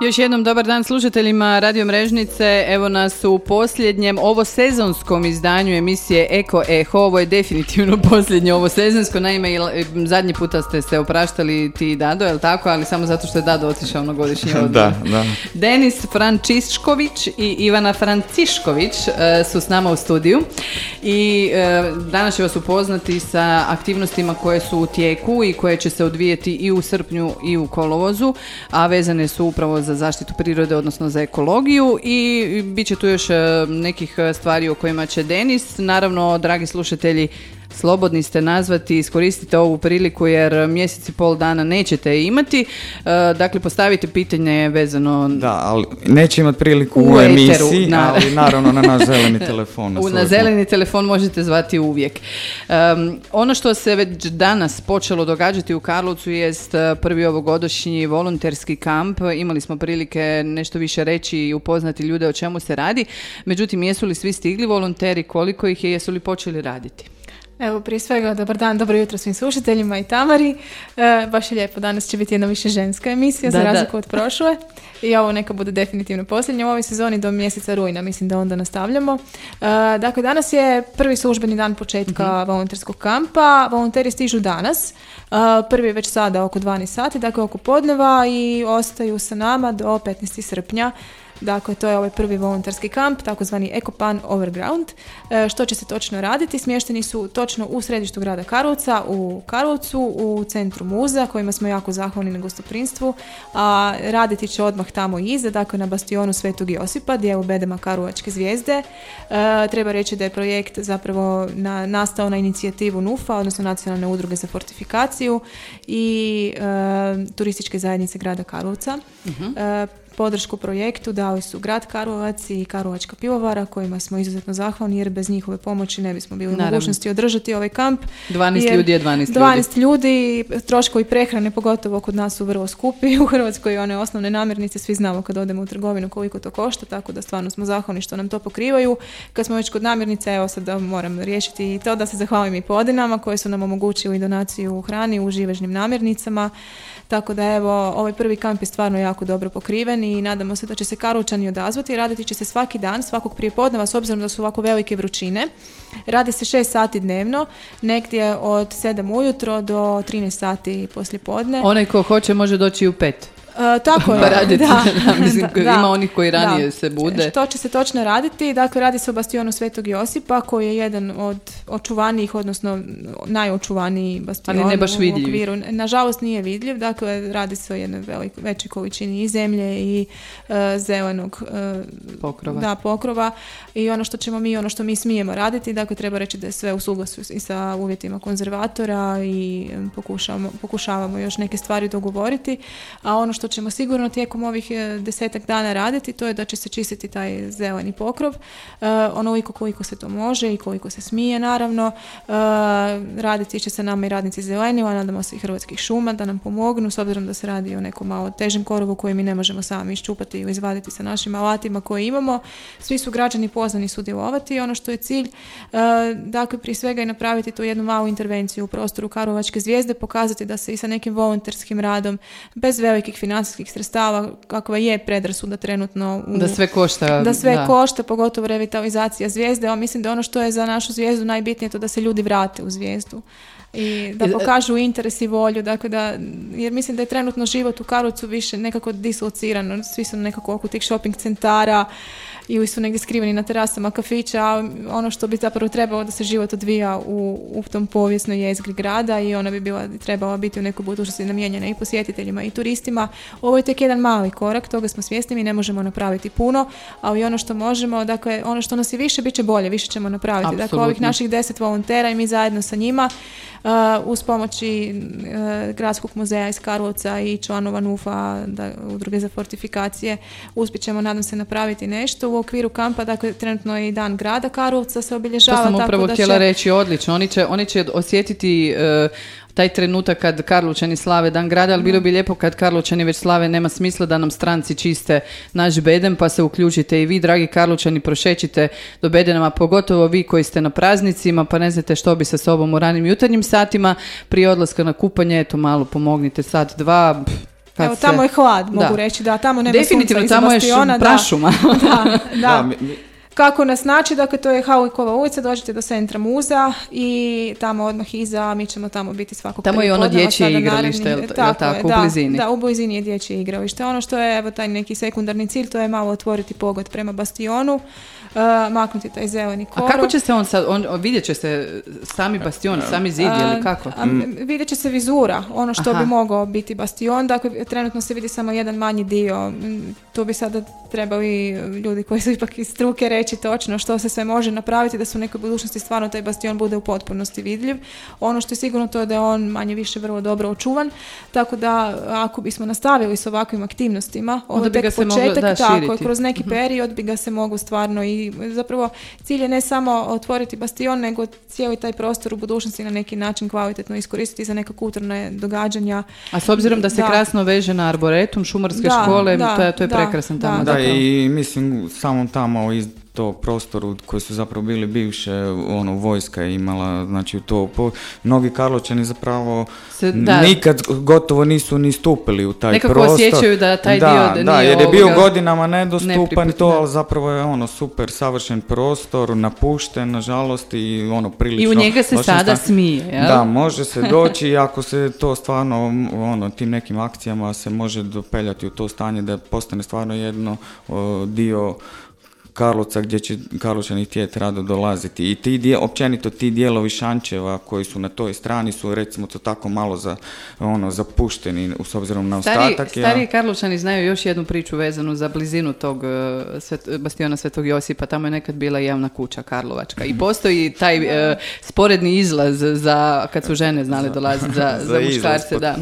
Još jednom dobar dan slušateljima Radio Mrežnice. Evo nas u posljednjem ovo sezonskom izdanju emisije Eko Eho. Ovo je definitivno posljednje ovo sezonsko. Naime, zadnji puta ste se opraštali ti Dado, je tako? Ali samo zato što je Dado otišao na godišnji odmor. da, da. Denis Frančišković i Ivana Francišković e, su s nama u studiju. I e, danas će vas upoznati sa aktivnostima koje su u tijeku i koje će se odvijeti i u srpnju i u kolovozu, a vezane su upravo za zaštitu prirode, odnosno za ekologiju i bit će tu još e, nekih e, stvari o kojima će Denis. Naravno, dragi slušatelji, slobodni ste nazvati, iskoristite ovu priliku jer mjesec i pol dana nećete imati. E, dakle, postavite pitanje vezano... Da, ali neće imati priliku u, emisiji, ali naravno na naš zeleni telefon. Na, na zeleni telefon možete zvati uvijek. ono što se već danas počelo događati u Karlovcu jest e, prvi ovogodišnji volonterski kamp. Imali smo prilike nešto više reći i upoznati ljude o čemu se radi. Međutim, jesu li svi stigli volonteri, koliko ih je, jesu li počeli raditi? Evo, prije svega, dobar dan, dobro jutro svim slušateljima i Tamari. E, baš je lijepo, danas će biti jedna više ženska emisija, za razliku od prošle. I ovo neka bude definitivno posljednja u ovoj sezoni do mjeseca rujna, mislim da onda nastavljamo. E, dakle, danas je prvi službeni dan početka uh volonterskog kampa. Volonteri stižu danas. Uh, prvi je već sada oko 12 sati, dakle oko podneva i ostaju sa nama do 15. srpnja. Dakle, to je ovaj prvi volonterski kamp, takozvani Ekopan Overground. E, što će se točno raditi? Smješteni su točno u središtu grada Karlovca, u Karlovcu, u centru muza, kojima smo jako zahvalni na gostoprinstvu. A raditi će odmah tamo iza, dakle na bastionu Svetog Josipa, gdje je u bedema Karlovačke zvijezde. E, treba reći da je projekt zapravo na, nastao na inicijativu NUFA, odnosno Nacionalne udruge za fortifikaciju i e, turističke zajednice grada Karlovca. uh Podršku projektu dali su grad Karlovac i Karlovačka pivovara kojima smo izuzetno zahvalni jer bez njihove pomoći ne bismo bili u mogućnosti održati ovaj kamp. 12 ljudi je 12 ljudi. 12 ljudi, troškovi prehrane pogotovo kod nas su vrlo skupi u Hrvatskoj one osnovne namirnice svi znamo kad odemo u trgovinu koliko to košta, tako da stvarno smo zahvalni što nam to pokrivaju. Kad smo već kod namirnica, evo sad da moram riješiti i to da se zahvalim i podinama koje su nam omogućili donaciju u hrani u živežnim namirnicama. Tako da evo, ovaj prvi kamp je stvarno jako dobro pokriven i nadamo se da će se Karlovčani odazvati. Raditi će se svaki dan, svakog prijepodneva s obzirom da su ovako velike vrućine. Radi se 6 sati dnevno, negdje od 7 ujutro do 13 sati poslije podne. Onaj ko hoće može doći u 5. Uh, tako je. raditi. Da, ima onih koji ranije se bude. Što će se točno raditi? Dakle, radi se o bastionu Svetog Josipa koji je jedan od očuvanijih, odnosno najočuvaniji bastion Ali ne baš u okviru. Nažalost nije vidljiv, dakle radi se o jednoj većoj količini i zemlje i uh, zelenog uh, pokrova. Da, pokrova i ono što ćemo mi, ono što mi smijemo raditi, dakle treba reći da je sve u suglasu i sa uvjetima konzervatora i pokušavamo, pokušavamo još neke stvari dogovoriti, a ono što ćemo sigurno tijekom ovih e, desetak dana raditi, to je da će se čistiti taj zeleni pokrov, uh, onoliko koliko se to može i koliko se smije naravno. Uh, raditi će se nama i radnici zeleni, a nadamo se i hrvatskih šuma da nam pomognu, s obzirom da se radi o nekom malo težem korovu koji mi ne možemo sami iščupati ili izvaditi sa našim alatima koje imamo. Svi su građani pozvani sudjelovati. Ono što je cilj, dakle, prije svega je napraviti tu jednu malu intervenciju u prostoru Karlovačke zvijezde, pokazati da se i sa nekim volonterskim radom, bez velikih financijskih sredstava kakva je predrasuda trenutno u, da sve košta da sve košta pogotovo revitalizacija zvijezde a mislim da ono što je za našu zvijezdu najbitnije je to da se ljudi vrate u zvijezdu i da pokažu interes i volju dakle da, jer mislim da je trenutno život u Karlovcu više nekako dislociran svi su nekako oko tih shopping centara ili su negdje skriveni na terasama kafića, a ono što bi zapravo trebalo da se život odvija u, u tom povijesnoj jezgri grada i ona bi bila, trebala biti u nekoj budućnosti namijenjena i posjetiteljima i turistima. Ovo je tek jedan mali korak, toga smo svjesni, mi ne možemo napraviti puno, ali ono što možemo, dakle, ono što nas je više, bit će bolje, više ćemo napraviti. Dakle, ovih naših deset volontera i mi zajedno sa njima uz pomoći Gradskog muzeja iz Karlovca i članova NUFA, da, udruge za fortifikacije, uspjet ćemo, nadam se, napraviti nešto. U okviru kampa, dakle, trenutno je i dan grada Karlovca se obilježava. To sam upravo htjela reći, odlično. Oni će, oni će osjetiti taj trenutak kad Karlovčani slave dan grada, ali bilo bi lijepo kad Karlovčani već slave, nema smisla da nam stranci čiste naš beden, pa se uključite i vi, dragi Karlovčani, prošećite do bedenama, pogotovo vi koji ste na praznicima, pa ne znate što bi sa sobom u ranim jutarnjim satima, prije odlaska na kupanje, eto malo pomognite, sat, dva, Evo, tamo je hlad, mogu reći, da, tamo nema Definitivno, sunca tamo je prašuma. da, da. da kako nas naći, dakle to je Haulikova ulica, dođete do centra muza i tamo odmah iza, mi ćemo tamo biti svakog Tamo je ono dječje igralište, tako, tako, u da, blizini? Da, u blizini je dječje igralište. Ono što je, evo, taj neki sekundarni cilj, to je malo otvoriti pogod prema bastionu, uh, maknuti taj zeleni korov. A kako će se on sad, on, vidjet će se sami bastion, sami zid ili kako? A, mm. vidjet će se vizura, ono što bi mogao biti bastion, dakle trenutno se vidi samo jedan manji dio, mm, tu bi sada trebali ljudi koji su ipak iz struke reći točno što se sve može napraviti da su u nekoj budućnosti stvarno taj bastion bude u potpunosti vidljiv. Ono što je sigurno to je da je on manje više vrlo dobro očuvan, tako da ako bismo nastavili s ovakvim aktivnostima, bi ga se početak, moglo, tako, kroz neki mhm. period bi ga se moglo stvarno i zapravo cilj je ne samo otvoriti bastion, nego cijeli taj prostor u budućnosti na neki način kvalitetno iskoristiti za neka kulturne događanja. A s obzirom da se krasno veže na arboretum šumarske škole, to je, to je prekrasan tamo. Da, i mislim samom tamo iz to prostoru koji su zapravo bili bivše, ono, vojska je imala, znači to, po, mnogi Karlovčani zapravo Se, nikad gotovo nisu ni stupili u taj Nekako prostor. osjećaju da taj da, dio da, jer je bio godinama nedostupan to, ali zapravo je ono super savršen prostor, napušten, nažalost, i ono prilično... I u njega se sada smije, jel? Da, može se doći ako se to stvarno, ono, tim nekim akcijama se može dopeljati u to stanje da postane stvarno jedno dio Karlovca gdje će Karlovčani htjeti rado dolaziti. I ti dje, općenito ti dijelovi Šančeva koji su na toj strani su recimo to tako malo za, ono, zapušteni s obzirom na stari, ostatak. Stari Karlovčani znaju još jednu priču vezanu za blizinu tog uh, svet, bastiona Svetog Josipa. Tamo je nekad bila javna kuća Karlovačka. I postoji taj uh, sporedni izlaz za, kad su žene znale dolaziti za, za, muškarce. Da.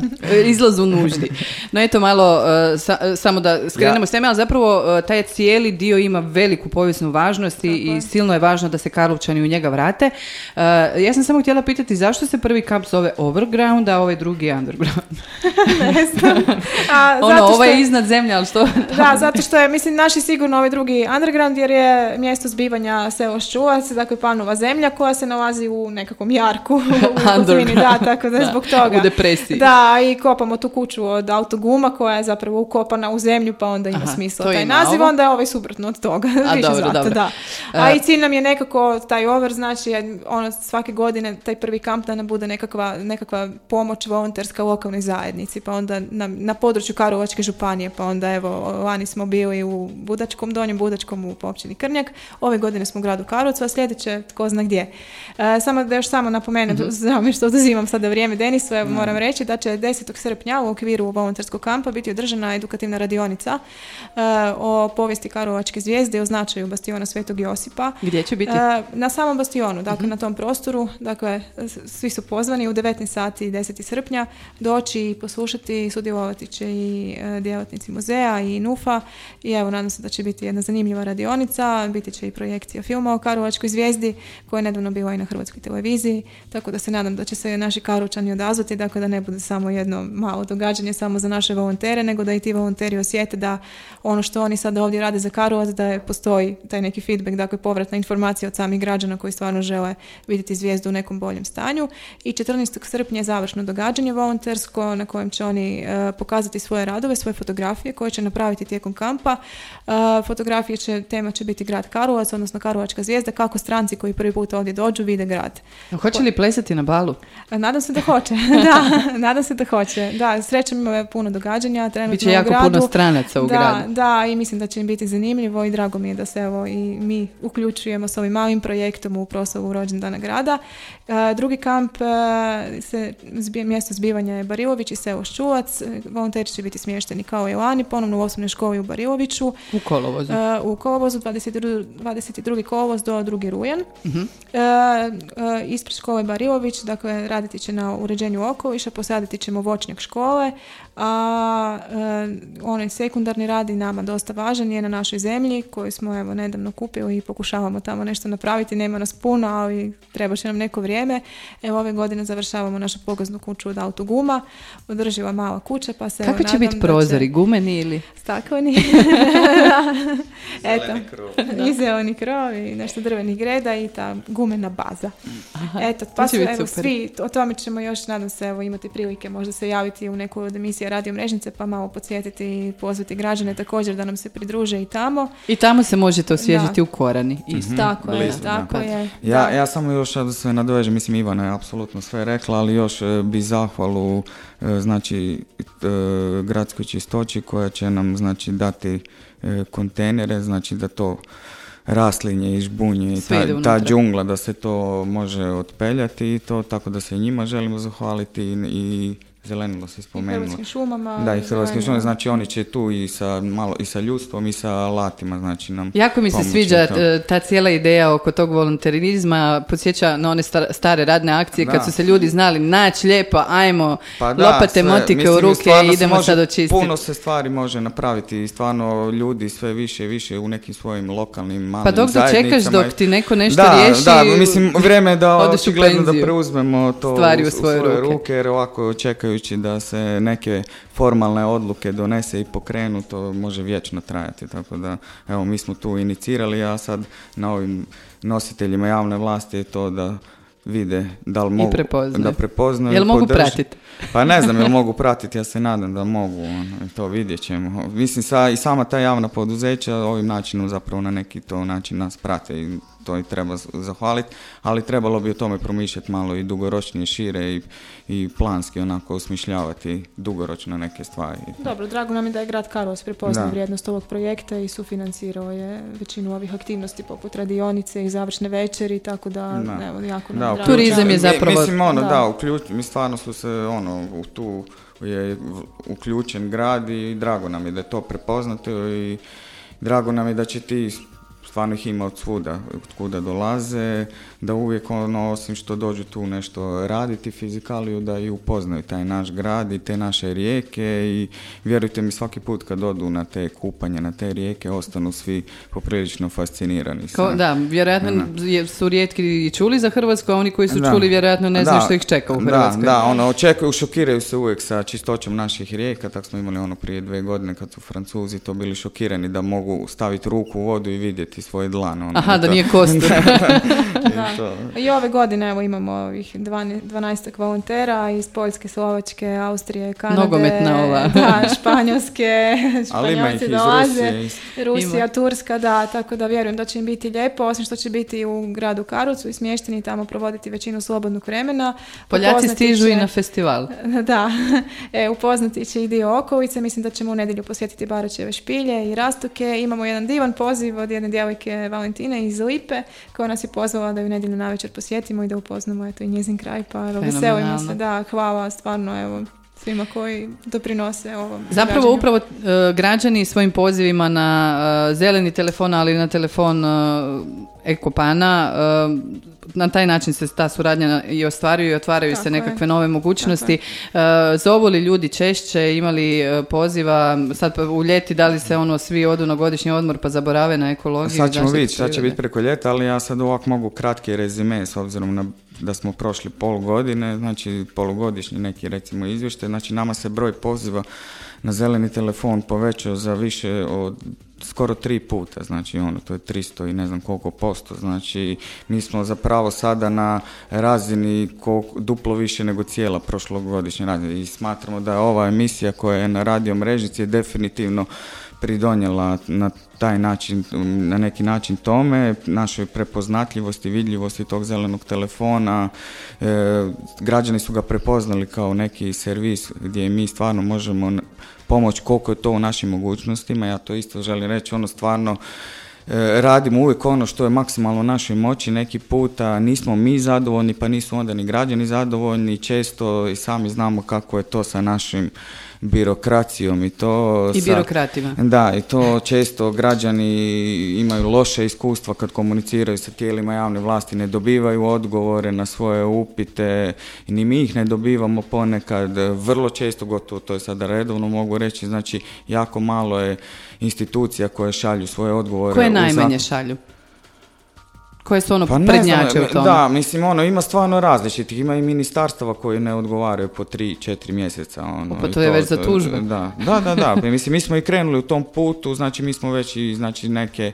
Izlaz u nuždi. No eto malo, uh, samo da skrenemo ja. s teme, ali zapravo taj cijeli dio ima veliku veliku povijesnu važnost i, silno je važno da se Karlovčani u njega vrate. Uh, ja sam samo htjela pitati zašto se prvi kamp zove Overground, a ovaj drugi Underground? ne znam. A, ono, ovo je iznad zemlje, ali što? da, zato što je, mislim, naši sigurno ovaj drugi Underground jer je mjesto zbivanja selo Ščuvac, dakle Panova zemlja koja se nalazi u nekakvom jarku u da, tako da, zbog toga. U depresiji. Da, i kopamo tu kuću od autoguma koja je zapravo ukopana u zemlju, pa onda ima smisla taj naziv, onda je ovaj suprotno od toga. A, više dobro, zato, da. A i cilj nam je nekako taj over, znači ono svake godine taj prvi kamp da nam bude nekakva, nekakva pomoć volonterska lokalnoj zajednici, pa onda na, na području Karlovačke županije, pa onda evo lani smo bili u Budačkom, Donjem Budačkom u općini Krnjak, ove godine smo u gradu Karlovcu, a sljedeće tko zna gdje. E, samo da još samo napomenem, mm mi što oduzimam sada vrijeme Denisu, evo, moram reći da će 10. srpnja u okviru volonterskog kampa biti održana edukativna radionica e, o povijesti Karlovačke zvijezde i o značaju bastiona Svetog Josipa. Gdje će biti? E, na samom bastionu, dakle mhm. na tom prostoru, dakle svi su pozvani u 19 sati 10. srpnja doći i poslušati, sudjelovati će i e, djelatnici muzeja i NUFA i evo nadam se da će biti jedna zanimljiva radionica, biti će i projekcija filma o Karlovačkoj zvijezdi koja je nedavno bila i na hrvatskoj televiziji, tako da se nadam da će se naši Karlovčani odazvati, dakle da ne bude samo jedno malo događanje samo za naše volontere, nego da i ti volonteri osjete da ono što oni sada ovdje rade za Karlovac, da je postoji taj neki feedback, dakle povratna informacija od samih građana koji stvarno žele vidjeti zvijezdu u nekom boljem stanju. I 14. srpnja je završno događanje volontersko na kojem će oni e, pokazati svoje radove, svoje fotografije koje će napraviti tijekom kampa. Uh, fotografije će, tema će biti grad Karlovac, odnosno Karlovačka zvijezda, kako stranci koji prvi put ovdje dođu vide grad. Hoće li plesati na balu? E, nadam se da hoće, da, nadam se da hoće. Da, srećem ima puno događanja, trenutno Biće jako puno stranaca u da, gradu. Da, i mislim da će im biti zanimljivo i drago mi je da se evo i mi uključujemo s ovim malim projektom u proslavu rođendana grada. E, drugi kamp, e, se, mjesto zbivanja je Barilović i Selo Ščulac. Volonteri će biti smješteni kao i lani, ponovno u osnovnoj školi u Bariloviću. U kolovozu. u kolovozu 22. 22. kolovoz do 2. rujan. uh ispred škole Barilović, dakle raditi će na uređenju okoliša, posaditi ćemo voćnjak škole, a onaj sekundarni rad i nama dosta važan je na našoj zemlji koju smo evo nedavno kupili i pokušavamo tamo nešto napraviti, nema nas puno, ali treba će nam neko vrijeme. Evo ove godine završavamo našu pogaznu kuću od autoguma, održiva mala kuća, pa se Kako će biti prozori, gumeni ili? Stakleni. Eto, i zeleni krov i nešto drvenih greda i ta gumena baza. Aha, Eto, pa su, evo, svi, o tome ćemo još, nadam se, evo, imati prilike možda se javiti u neku od emisija Radio Mrežnice, pa malo podsjetiti i pozvati građane također da nam se pridruže i tamo. I tamo se možete osvježiti u Korani. Isto. mm Tako je, tako je. Ja, ja samo još da se nadovežem, mislim Ivana je apsolutno sve rekla, ali još e, bi zahvalu e, znači e, gradskoj čistoći koja će nam znači dati kontejnere, znači da to raslinje i žbunje i ta, ta džungla da se to može otpeljati i to tako da se njima želimo zahvaliti i zelenilo se spomenulo. I hrvatskim šumama. Da, i hrvatskim šumama, znači oni će tu i sa, malo, i sa ljudstvom i sa alatima, znači nam Jako mi se sviđa e, ta cijela ideja oko tog volonterizma, podsjeća na one stare radne akcije kad su se ljudi znali naći lijepo, ajmo, pa da, lopate, motike u ruke i idemo sad očistiti. Puno se stvari može napraviti i stvarno ljudi sve više i više u nekim svojim lokalnim malim Pa dok čekaš dok ti neko nešto da, riješi, Da, mislim, vrijeme je da očigledno da preuzmemo to stvari u svoje, ruke. ruke jer ovako čekaju da se neke formalne odluke donese i pokrenu, to može vječno trajati. Tako da, evo, mi smo tu inicirali, a sad na ovim nositeljima javne vlasti je to da vide da li mogu da prepoznaju. Jel mogu pratiti? Pa ne znam jel mogu pratiti, ja se nadam da mogu, ono, to vidjet ćemo. Mislim sa, i sama ta javna poduzeća ovim načinom zapravo na neki to način nas prate i to i treba zahvaliti, ali trebalo bi o tome promišljati malo i dugoročnije, šire i, i planski onako osmišljavati dugoročno neke stvari. Dobro, drago nam je da je grad Karlovac prepoznao vrijednost ovog projekta i sufinancirao je većinu ovih aktivnosti poput radionice i završne večeri, tako da, da. evo, jako nam da, Turizam je zapravo... Mislim, ono, da, da uključ, mi stvarno su se, ono, tu je uključen grad i drago nam je da je to prepoznato i drago nam je da će ti stvarno ih ima od svuda, od kuda dolaze, da uvijek ono, osim što dođu tu nešto raditi fizikaliju, da i upoznaju taj naš grad i te naše rijeke i vjerujte mi svaki put kad odu na te kupanje, na te rijeke, ostanu svi poprilično fascinirani. Ko, da, vjerojatno su rijetki i čuli za Hrvatsku, a oni koji su čuli vjerojatno ne znaju što ih čeka u Hrvatskoj. Da, da, ono, očekuju, šokiraju se uvijek sa čistoćom naših rijeka, tako smo imali ono prije dve godine kad su Francuzi to bili šokirani da mogu staviti ruku u vodu i vidjeti svoj dlan. Ono, Aha, da, nije kostur. I ove godine evo, imamo ovih 12 volontera iz Poljske, Slovačke, Austrije, Kanade. Nogometna ova. da, Španjolske, Španjolci dolaze, Rusija, Turska, da, tako da vjerujem da će im biti lijepo, osim što će biti u gradu Karlovcu i smješteni tamo provoditi većinu slobodnog vremena. Poljaci stižu i na festival. Da, e, upoznati će i dio okolice, mislim da ćemo u nedjelju posjetiti Baračeve špilje i rastuke. Imamo jedan divan poziv od jedne djevojke Valentine iz Lipe koja nas je pozvala da ju nedjelju navečer posjetimo i da upoznamo eto i njezin kraj, pa veselimo se, da, hvala stvarno, evo, svima koji doprinose ovom Zapravo upravo uh, građani svojim pozivima na uh, zeleni telefon, ali na telefon uh, Ekopana na taj način se ta suradnja i ostvaruju i otvaraju se nekakve nove mogućnosti. Zovu li ljudi češće, imali poziva, sad u ljeti da li se ono svi odu na godišnji odmor pa zaborave na ekologiju? Sad ćemo vidjeti, sad će biti preko ljeta, ali ja sad ovako mogu kratki rezime s obzirom na da smo prošli pol godine, znači polugodišnji neki recimo izvještaj, znači nama se broj poziva na zeleni telefon povećao za više od skoro tri puta, znači ono, to je 300 i ne znam koliko posto, znači mi smo zapravo sada na razini koliko, duplo više nego cijela prošlogodišnja razina i smatramo da ova emisija koja je na radio mrežici je definitivno pridonijela na taj način, na neki način tome, našoj prepoznatljivosti, vidljivosti tog zelenog telefona. E, građani su ga prepoznali kao neki servis gdje mi stvarno možemo pomoći koliko je to u našim mogućnostima. Ja to isto želim reći, ono stvarno radimo uvijek ono što je maksimalno u našoj moći, neki puta nismo mi zadovoljni, pa nisu onda ni građani zadovoljni, često i sami znamo kako je to sa našim birokracijom i to... I birokratima. Da, i to često građani imaju loše iskustva kad komuniciraju sa tijelima javne vlasti, ne dobivaju odgovore na svoje upite, ni mi ih ne dobivamo ponekad, vrlo često, gotovo to je sada redovno mogu reći, znači jako malo je institucija koje šalju svoje odgovore. Koje najmanje šalju? Koje su ono pa prednjače u tome. Da, mislim, ono, ima stvarno različitih. Ima i ministarstava koji ne odgovaraju po tri, četiri mjeseca. Ono, pa to je već za tužbe. Da, da, da, da. mislim, mi smo i krenuli u tom putu, znači mi smo već i znači, neke,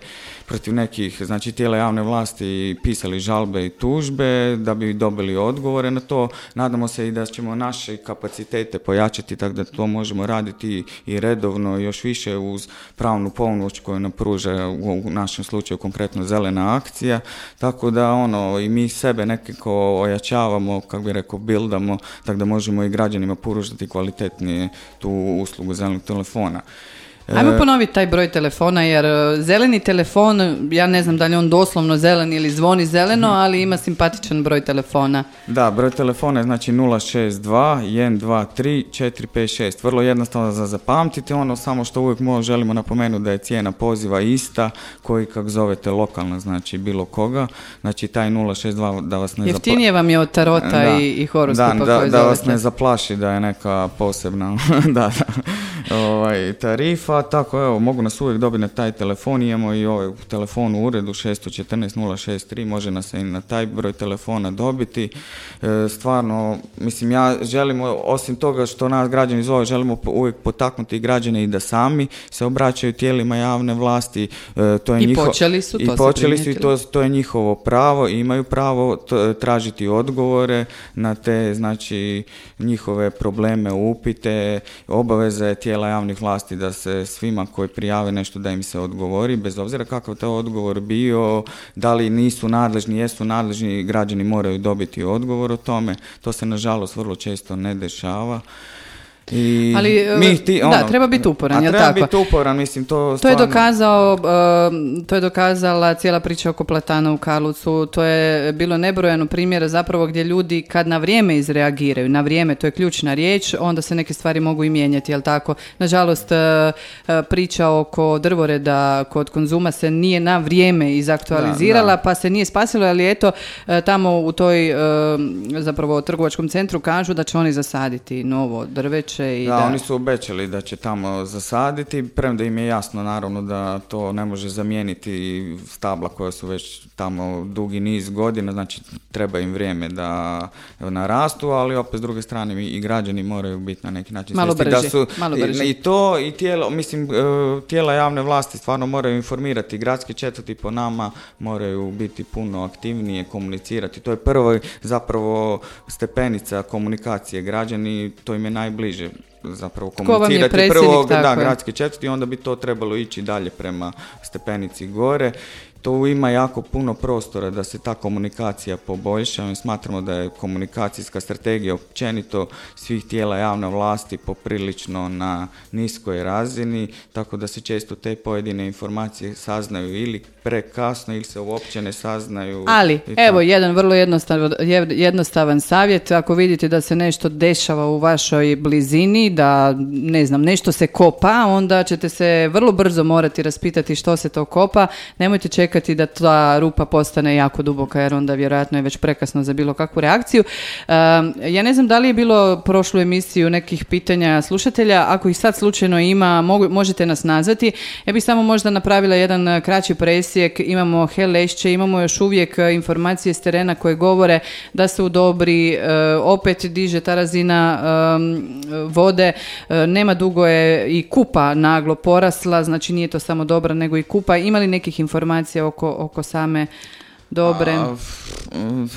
protiv nekih znači, tijela javne vlasti pisali žalbe i tužbe da bi dobili odgovore na to. Nadamo se i da ćemo naše kapacitete pojačati tako da to možemo raditi i redovno još više uz pravnu pomoć koju nam pruža u našem slučaju konkretno zelena akcija tako da ono i mi sebe nekako ojačavamo, kako bi rekao, bildamo, tako da možemo i građanima pružati kvalitetnije tu uslugu zelenog telefona. Ajmo e, ponoviti taj broj telefona jer e, zeleni telefon, ja ne znam da li on doslovno zelen ili zvoni zeleno, mhm. ali ima simpatičan broj telefona. Da, broj telefona je znači 062 123 456. Vrlo jednostavno za zapamtiti, ono samo što uvijek želimo napomenuti da je cijena poziva ista, koji kak zovete lokalno, znači bilo koga. Znači taj 062 da vas ne Jeftinije vam je od tarota i, i horoskopa da, da, da vas ne zaplaši da je neka posebna da, da, ovaj, tarifa tako evo, mogu nas uvijek dobiti na taj telefon, imamo i ovaj telefon u uredu 614 063, može nas i na taj broj telefona dobiti. E, stvarno, mislim, ja želim, osim toga što nas građani zove, želimo uvijek potaknuti građane i da sami se obraćaju tijelima javne vlasti. E, to je I počeli su, to I počeli su i to, to je njihovo pravo, imaju pravo tražiti odgovore na te, znači, njihove probleme, upite, obaveze tijela javnih vlasti da se svima koji prijave nešto da im se odgovori, bez obzira kakav to odgovor bio, da li nisu nadležni, jesu nadležni, građani moraju dobiti odgovor o tome. To se nažalost vrlo često ne dešava. I Ali, e, mi ti, ono, da, treba biti uporan, a treba biti uporan, mislim, to To je dokazao, e, to je dokazala cijela priča oko Platana u Karlucu, to je bilo nebrojeno primjera zapravo gdje ljudi kad na vrijeme izreagiraju, na vrijeme, to je ključna riječ, onda se neke stvari mogu i mijenjati, jel tako? Nažalost, e, priča oko drvoreda kod konzuma se nije na vrijeme izaktualizirala, pa se nije spasilo, ali eto, tamo u toj zapravo trgovačkom centru kažu da će oni zasaditi novo drveće i da, oni su obećali da će tamo zasaditi, premda im je jasno naravno da to ne može zamijeniti stabla koja su već tamo dugi niz godina, znači treba im vrijeme da narastu, ali opet s druge strane i građani moraju biti na neki način malo brži, da su malo brži. I, to i tijelo, mislim e, tijela javne vlasti stvarno moraju informirati, gradski četvrti po nama moraju biti puno aktivnije, komunicirati. To je prvo zapravo stepenica komunikacije. Građani to im je najbliže zapravo komunicirati. prvo da, gradski četvrti, onda bi to trebalo ići dalje prema stepenici gore to ima jako puno prostora da se ta komunikacija poboljša. Mi smatramo da je komunikacijska strategija općenito svih tijela javne vlasti poprilično na niskoj razini, tako da se često te pojedine informacije saznaju ili prekasno ili se uopće ne saznaju. Ali, evo, jedan vrlo jednostavan, jednostavan savjet. Ako vidite da se nešto dešava u vašoj blizini, da, ne znam, nešto se kopa, onda ćete se vrlo brzo morati raspitati što se to kopa. Nemojte čekati čekati da ta rupa postane jako duboka jer onda vjerojatno je već prekasno za bilo kakvu reakciju. ja ne znam da li je bilo prošlu emisiju nekih pitanja slušatelja, ako ih sad slučajno ima, možete nas nazvati. Ja bih samo možda napravila jedan kraći presjek, imamo Helešće, imamo još uvijek informacije s terena koje govore da se u Dobri opet diže ta razina vode, nema dugo je i kupa naglo porasla, znači nije to samo dobra nego i kupa. Imali nekih informacija oko, oko same dobre?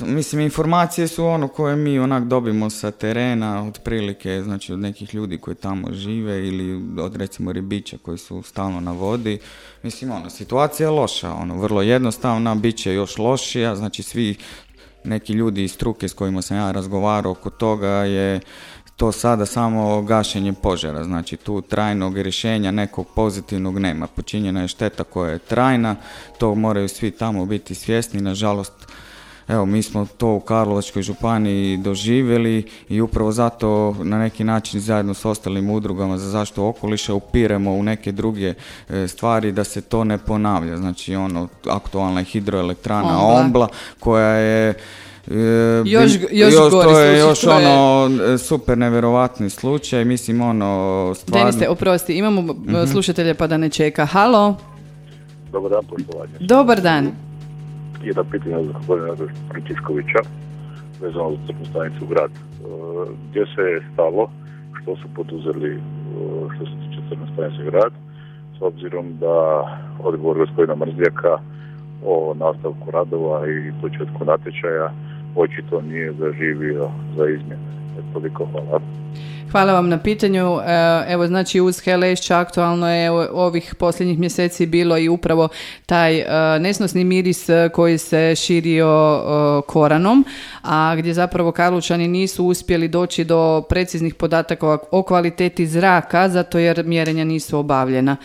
mislim, informacije su ono koje mi onak dobimo sa terena, otprilike, znači od nekih ljudi koji tamo žive ili od recimo ribića koji su stalno na vodi. Mislim, ono, situacija je loša, ono, vrlo jednostavna, bit će još lošija, znači svi neki ljudi iz struke s kojima sam ja razgovarao oko toga je to sada samo gašenje požara, znači tu trajnog rješenja nekog pozitivnog nema. Počinjena je šteta koja je trajna, to moraju svi tamo biti svjesni, nažalost Evo, mi smo to u Karlovačkoj županiji doživjeli i upravo zato na neki način zajedno s ostalim udrugama za zaštitu okoliša upiremo u neke druge e, stvari da se to ne ponavlja. Znači, ono, aktualna hidroelektrana Ombla, koja je E, još, još, još to je još ono e, super nevjerovatni slučaj, mislim ono stvarno... Deniste, oprosti, imamo mm slušatelje pa da ne čeka. Halo? Dobar dan, poštovanje. Dobar dan. Jedno pitanje za gospodina Frančiškovića vezano za crnu stanicu u grad. E, gdje se je stalo, što su poduzeli što se tiče crne stanice grad, s obzirom da odgovor gospodina Mrzljaka o nastavku radova i početku natječaja očito nije zaživio za izmjene. Toliko hvala. Hvala vam na pitanju. E, evo, znači uz Helešća aktualno je ovih posljednjih mjeseci bilo i upravo taj e, nesnosni miris koji se širio e, koranom, a gdje zapravo Karlučani nisu uspjeli doći do preciznih podataka o kvaliteti zraka, zato jer mjerenja nisu obavljena.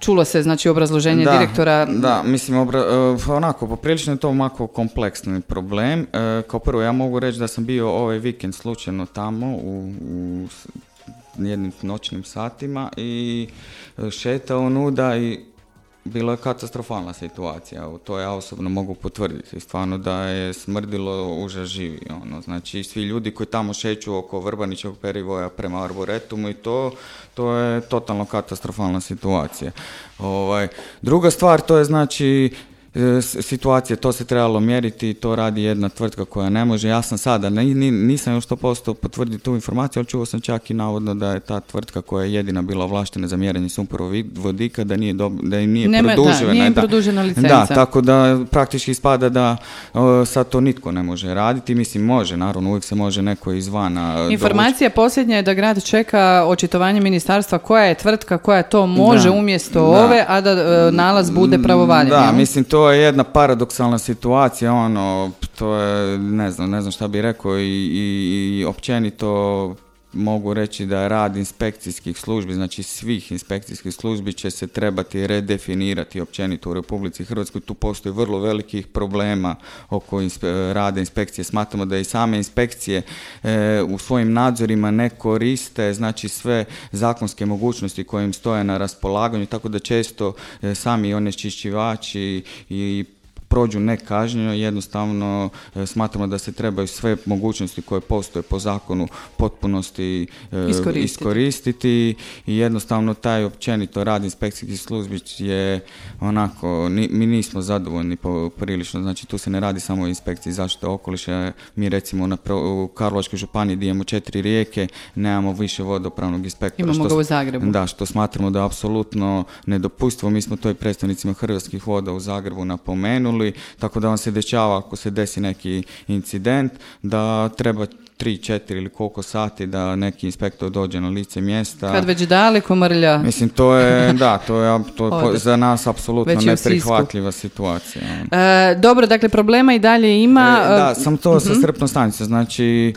Čulo se znači obrazloženje direktora. Da, mislim obra, e, onako poprilično je to mako kompleksni problem. E, kao prvo ja mogu reći da sam bio ovaj vikend slučajno tamo u, u jednim noćnim satima i šetao nuda i bilo je katastrofalna situacija, to ja osobno mogu potvrditi, stvarno da je smrdilo užas živi, ono, znači svi ljudi koji tamo šeću oko Vrbanićog perivoja prema Arboretumu i to, to je totalno katastrofalna situacija. Ovaj, druga stvar, to je znači situacije, to se trebalo mjeriti, to radi jedna tvrtka koja ne može. Ja sam sada, nisam još 100% potvrditi tu informaciju, ali čuo sam čak i navodno da je ta tvrtka koja je jedina bila ovlaštena za mjerenje vodika, da nije, da nije Nema, produžena. Da, nije produžena licenca. Da, tako da praktički ispada da sad to nitko ne može raditi. Mislim, može, naravno, uvijek se može neko izvana Informacija posljednja je da grad čeka očitovanje ministarstva koja je tvrtka koja to može umjesto ove, a da e, nalaz bude pravovaljan. Da, mislim, to je jedna paradoksalna situacija, ono, to je, ne znam, ne znam šta bi rekao i, i, i općenito mogu reći da rad inspekcijskih službi, znači svih inspekcijskih službi će se trebati redefinirati općenito u Republici Hrvatskoj. Tu postoji vrlo velikih problema oko rada inspekcije. Smatramo da i same inspekcije e, u svojim nadzorima ne koriste znači sve zakonske mogućnosti koje im stoje na raspolaganju, tako da često e, sami onečišćivači i prođu nekažnjeno, jednostavno e, smatramo da se trebaju sve mogućnosti koje postoje po zakonu potpunosti e, iskoristiti, iskoristiti i jednostavno taj općenito rad inspekcijskih službi je onako, mi nismo zadovoljni po, prilično, znači tu se ne radi samo o inspekciji zaštite okoliša, mi recimo na, u Karlovačkoj županiji gdje imamo četiri rijeke, nemamo više vodopravnog inspektora. Imamo što, ga u Zagrebu. Da, što smatramo da je apsolutno nedopustivo, mi smo to i predstavnicima Hrvatskih voda u Zagrebu napomenuli, tako da vam se dešava ako se desi neki incident, da treba tri, četiri ili koliko sati da neki inspektor dođe na lice mjesta. Kad već daleko mrlja. Mislim, to je, da, to je, to za nas apsolutno neprihvatljiva situacija. Ono. E, dobro, dakle, problema i dalje ima. E, da, sam to sa mhm. srpnom stanice, znači...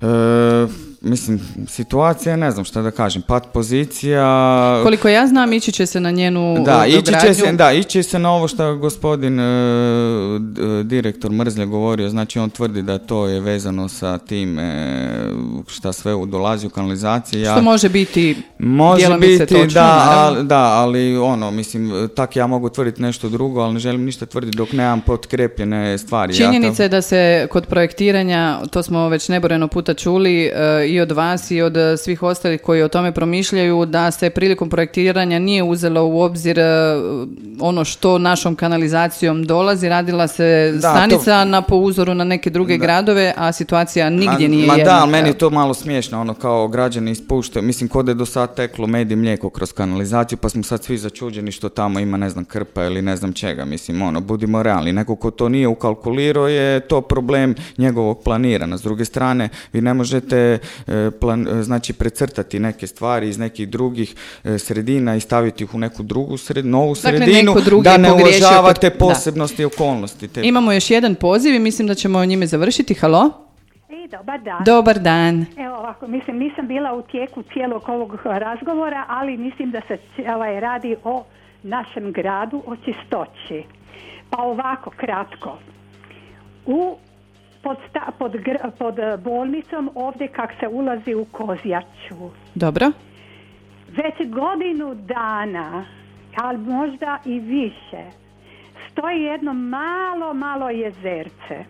E, mislim, situacija, ne znam šta da kažem, pad pozicija... Koliko ja znam, ići će se na njenu da, ići će se, da, ići se na ovo što gospodin uh, direktor Mrzlja govorio, znači on tvrdi da to je vezano sa tim uh, šta sve dolazi u kanalizaciji. Što može biti Može biti, točno, da, ali, da, ali ono, mislim, tak ja mogu tvrditi nešto drugo, ali ne želim ništa tvrditi dok nemam potkrepljene stvari. Činjenica je da se kod projektiranja, to smo već neboreno puta čuli, i od vas i od eh, svih ostalih koji o tome promišljaju da se prilikom projektiranja nije uzelo u obzir eh, ono što našom kanalizacijom dolazi. Radila se stanica na po uzoru na neke druge gradove, a situacija nigdje nije ma da, meni je to malo smiješno, ono kao građani ispuštaju, mislim kod je do sad teklo med i mlijeko kroz kanalizaciju, pa smo sad svi začuđeni što tamo ima ne znam krpa ili ne znam čega, mislim ono, budimo realni, neko ko to nije ukalkulirao je to problem njegovog planirana. S druge strane, vi ne možete plan, e, znači precrtati neke stvari iz nekih drugih e, sredina i staviti ih u neku drugu sred, novu dakle, sredinu da ne uvažavate posebnosti i okolnosti. Te... Imamo još jedan poziv i mislim da ćemo o njime završiti. Halo? dobar dan. Dobar dan. Evo ovako, mislim, nisam bila u tijeku cijelog ovog razgovora, ali mislim da se ovaj, radi o našem gradu, o čistoći. Pa ovako, kratko. U, pod, pod, pod bolnicom ovdje kak se ulazi u Kozjaču. Dobro. Već godinu dana, ali možda i više, stoji jedno malo, malo jezerce.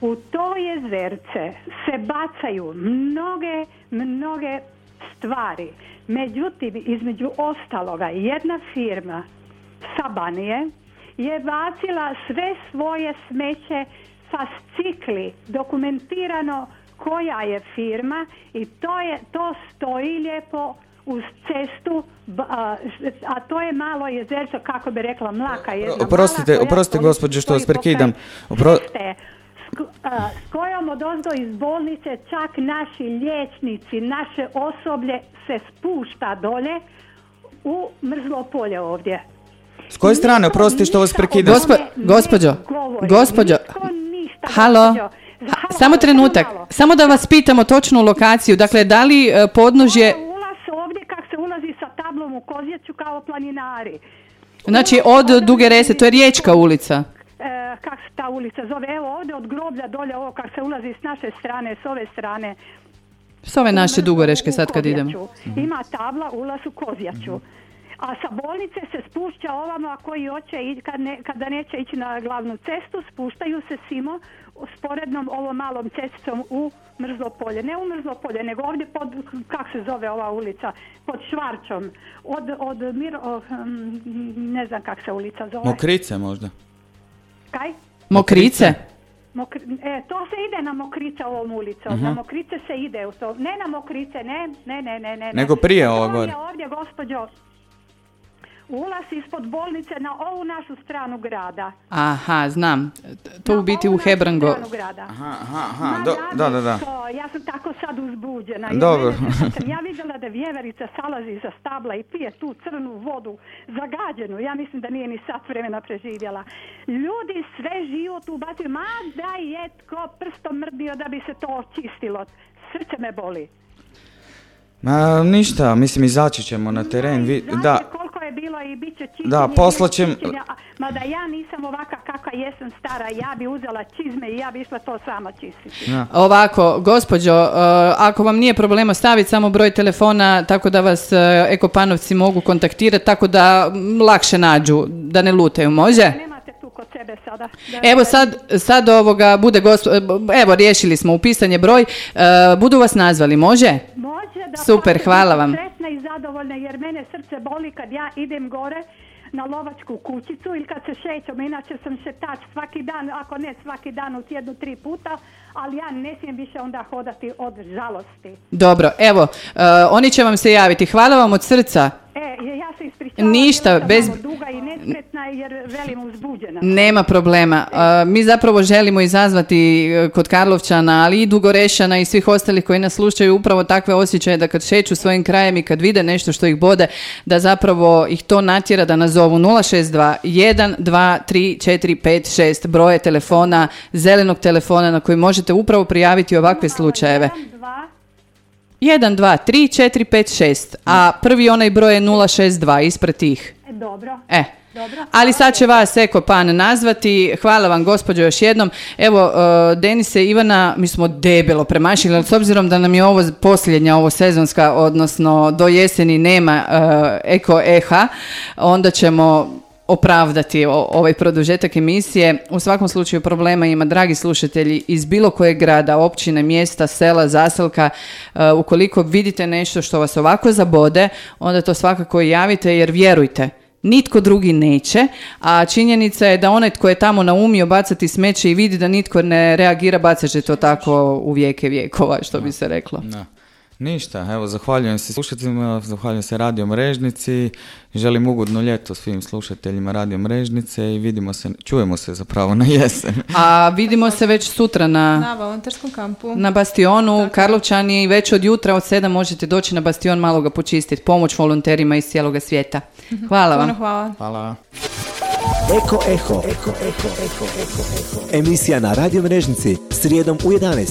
U to jezerce se bacaju mnoge, mnoge stvari. Međutim, između ostaloga, jedna firma Sabanije je bacila sve svoje smeće fascikli, dokumentirano koja je firma i to, je, to stoji lijepo uz cestu, a, to je malo jezerco, kako bi rekla, mlaka jedna Oprostite, mala, oprostite gospođo što vas prekidam. Opro... S kojom odozdo iz bolnice čak naši liječnici, naše osoblje se spušta dolje u mrzlo polje ovdje. S koje strane, oprostite što vas prekidam? Gospo, gospođo, gospođo, halo, samo trenutak, samo da vas pitamo točnu lokaciju, dakle da li e, podnožje... Ulaz ovdje kak se ulazi sa tablom u Kozjeću kao planinari. Znači od Duge Rese, to je Riječka ulica. E, kak se ta ulica zove, evo ovdje od groblja dolje, ovo kak se ulazi s naše strane, s ove strane. S ove naše Dugoreške sad kad idemo. Ima tabla ulaz u Kozjaču a sa bolnice se spušća ovamo, a koji hoće, kad ne, kada neće ići na glavnu cestu, spuštaju se simo sporednom ovom malom cesticom u Mrzlopolje. Ne u Mrzlopolje, nego ovdje pod, kak se zove ova ulica, pod Švarčom. Od, od Mir, hm, ne znam kak se ulica zove. Mokrice možda? Kaj? Mokrice? e, to se ide na Mokrice ovom ulicom. Na Mokrice se ide u to. Ne na Mokrice, ne, ne, ne, ne. ne. Nego prije ovo gore. Ovdje, gospođo, ulaz ispod bolnice na ovu našu stranu grada. Aha, znam. To u biti u Hebrango. Aha, aha, aha. Do, da, da, da. To, ja sam tako sad uzbuđena. Dobro. Sam ja vidjela da vjeverica salazi za stabla i pije tu crnu vodu zagađenu. Ja mislim da nije ni sat vremena preživjela. Ljudi sve život ubacaju. Ma da je tko prstom mrdio da bi se to očistilo. Srce me boli. Ma ništa, mislim izaći ćemo na teren. Vi, da, koliko je bilo i bit će Da, poslaćem... Mada ja nisam ovaka kakva jesam stara, ja bi uzela čizme i ja bi išla to sama čistiti. Ovako, gospođo, uh, ako vam nije problema staviti samo broj telefona tako da vas uh, ekopanovci mogu kontaktirati, tako da lakše nađu, da ne lutaju, može? Kod sebe sada. evo sad, sad ovoga bude gospo... Evo, riješili smo upisanje broj. Uh, budu vas nazvali, može? Može, da. Super, hvala vam. Sretna i zadovoljna jer mene srce boli kad ja idem gore na lovačku kućicu ili kad se šećem, inače sam šetač svaki dan, ako ne svaki dan u tjednu tri puta, ali ja ne smijem više onda hodati od žalosti. Dobro, evo, uh, oni će vam se javiti. Hvala vam od srca. E, ja se ispričavam. Ništa, bez... duga nespretna jer velim uzbuđena. Nema problema. Mi zapravo želimo izazvati uh, kod Karlovčana, ali i Dugorešana i svih ostalih koji nas slušaju upravo takve osjećaje da kad šeću svojim krajem i kad vide nešto što ih bode, da zapravo ih to natjera da nazovu 062 1 2 3 4 5 6 broje telefona, zelenog telefona na koji možete upravo prijaviti ovakve slučajeve. 1, 2, 3, 4, 5, 6. A prvi onaj broj je 062 ispred tih. E, dobro. E. Ali sad će vas Eko Pan nazvati. Hvala vam gospođo još jednom. Evo, uh, Denise Ivana, mi smo debelo premašili, ali s obzirom da nam je ovo posljednja, ovo sezonska, odnosno do jeseni nema uh, Eko Eha, onda ćemo opravdati ovaj produžetak emisije. U svakom slučaju problema ima, dragi slušatelji, iz bilo kojeg grada, općine, mjesta, sela, zaselka. E, ukoliko vidite nešto što vas ovako zabode, onda to svakako javite jer vjerujte, nitko drugi neće, a činjenica je da onaj tko je tamo naumio bacati smeće i vidi da nitko ne reagira, bacat će to tako u vijeke vijekova, što bi se reklo. Ništa, evo zahvaljujem se slušateljima, zahvaljujem se Radio Mrežnici, želim ugodno ljeto svim slušateljima Radio Mrežnice i vidimo se, čujemo se zapravo na jesen. A vidimo se već sutra na... Na volonterskom kampu. Na Bastionu, Karlovčani i već od jutra od sedam možete doći na Bastion malo ga počistiti, pomoć volonterima iz cijeloga svijeta. Hvala vam. Hvala. Hvala. Eko Eho. Eko, Eko, Eko, Eko, Emisija na Radio Mrežnici, srijedom u 11.